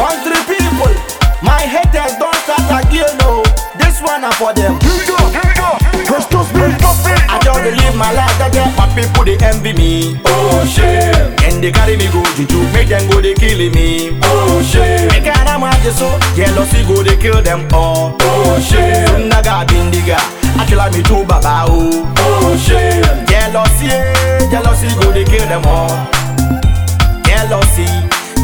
Country people, my haters don't start again, no. This one are for them. I just dey live my life, that get my people they envy me. Oh shit, And they carry me go juju, make them go they kill me. oh shit, Make them have so jealousy go they kill them all. oh shit, Naga bindiga, I kill me too baba oh. oh shit, Jealousy, eh, jealousy go they kill them all. Jealousy,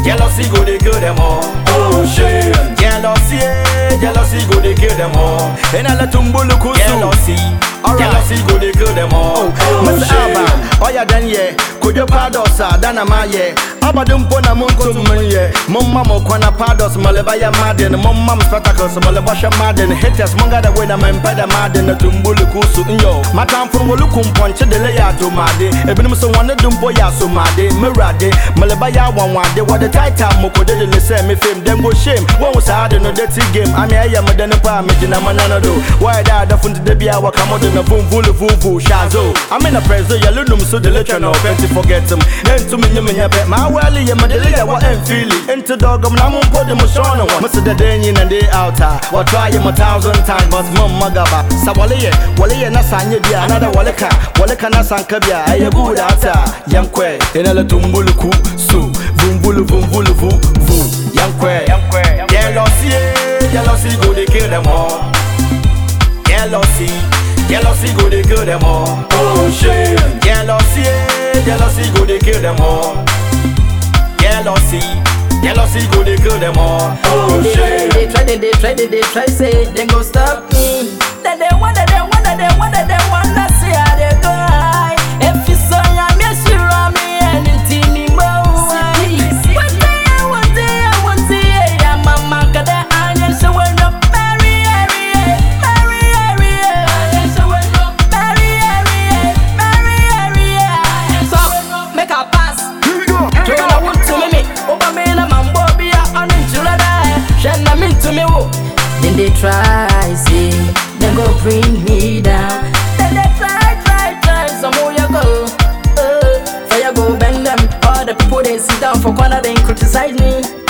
jealousy go they kill them all. oh shit, Jealousy, eh, jealousy go they kill them all. Ina la tumbulu kusu Jealousy, Alright. jealousy go they kill them all. Mr. shit. Aba, oya dan ye Kojo pados a dana ma ye Aba dumpo na muntu mun ye Mumma mo kwana pados maleba ya madden. Mumma m spectacles maleba sha madden. Haters munga da wena mempa da madden. Na tumbulu kusu nyo. Matamfur wolu kumponche dele ya to made Ebinim so wane dumpo ya so made Mirade maleba ya wanwade Wade taita moko de de se me fame. Dem go shame Won was hard no dirty game. Ami aya me dene pa me jina manana do. Why da da funti de bia waka mo de na vum vulu vuvu shazo. I'm in a preso ya lunum so de letra no plenty forget him Entu me nyeme nyepe Ma wali ya wa enfili Into dog am na mo pode mo shona one. Must the day in and day out ah. Wa try him a thousand times but mum magaba Sa wale ye wale ye na sanye bia Another wale ka wale ka na sanka bia Aye good ata Yankwe Ina la tumbulu ku su. Vumbulu vumbulu vu vu. Yankwe Yankwe Jealousy, jealousy go they kill them all. Jealousy, jealousy go they kill them all. oh shit, Jealousy, jealousy go they kill them all. Jealousy, jealousy go they kill them all. oh shit, They try, they, they try, they, they try, say they go stop me. That they want, that they want, that they want, that they want, try see Then go bring me down. Then they try try try Some more you go. Uh, Fire go bend them. All the people they sit down for corner They criticize me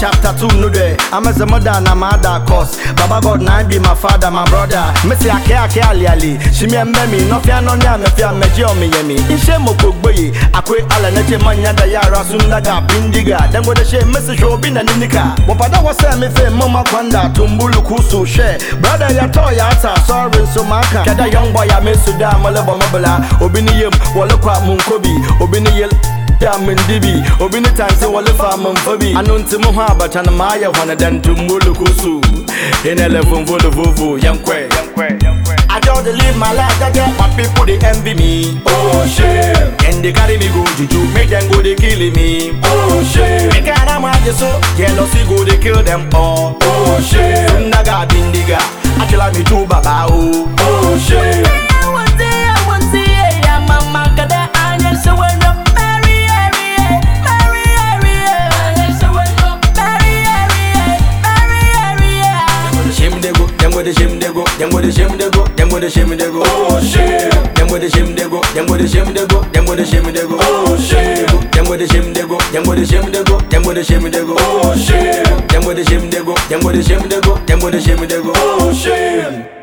chapter 2 no there. I'm as a mother and I'm other course. Baba God now be my father, my brother. Missy ake ake ali ali. Shimi embe mi no fia no nya me fia meji o mi yemi. Ishe mo kogboyi. Akwe ala neche manya da yara sunda ga bindiga. Then go the she message show bi na ninika. Wapada wasa me fe mama kwanda tumbulu kusu she. Brother ya to ya ata sorry so maka. Kada young boy ya me suda male bo mabla. Obi ni yem wole kwa munkobi. Obi ni yel ya min dibi obi ne tanse wale fa min fabi ano nti mo ho abata na maayɛ hɔne dɛ ntommolo kusu ene le vomvolo vovo yankwe I just live my life, that get my people they envy me. oh shit, And they carry me go juju, make them go they kill me. oh shit, Make them have so jealousy go they kill them all. oh shit, Naga bindiga, I kill me too baba oh. oh shit, them the shim they go, them go the shim they go, them go the shim they go. oh shit, Them go the shim they go, them go the shim they go, them go the shim they go. oh shit, Them go the shim they go, them go the shim they go, them go the shim they go. oh shit, Them go the shim they go, them go the shim they go, them go the shim they go. oh shit.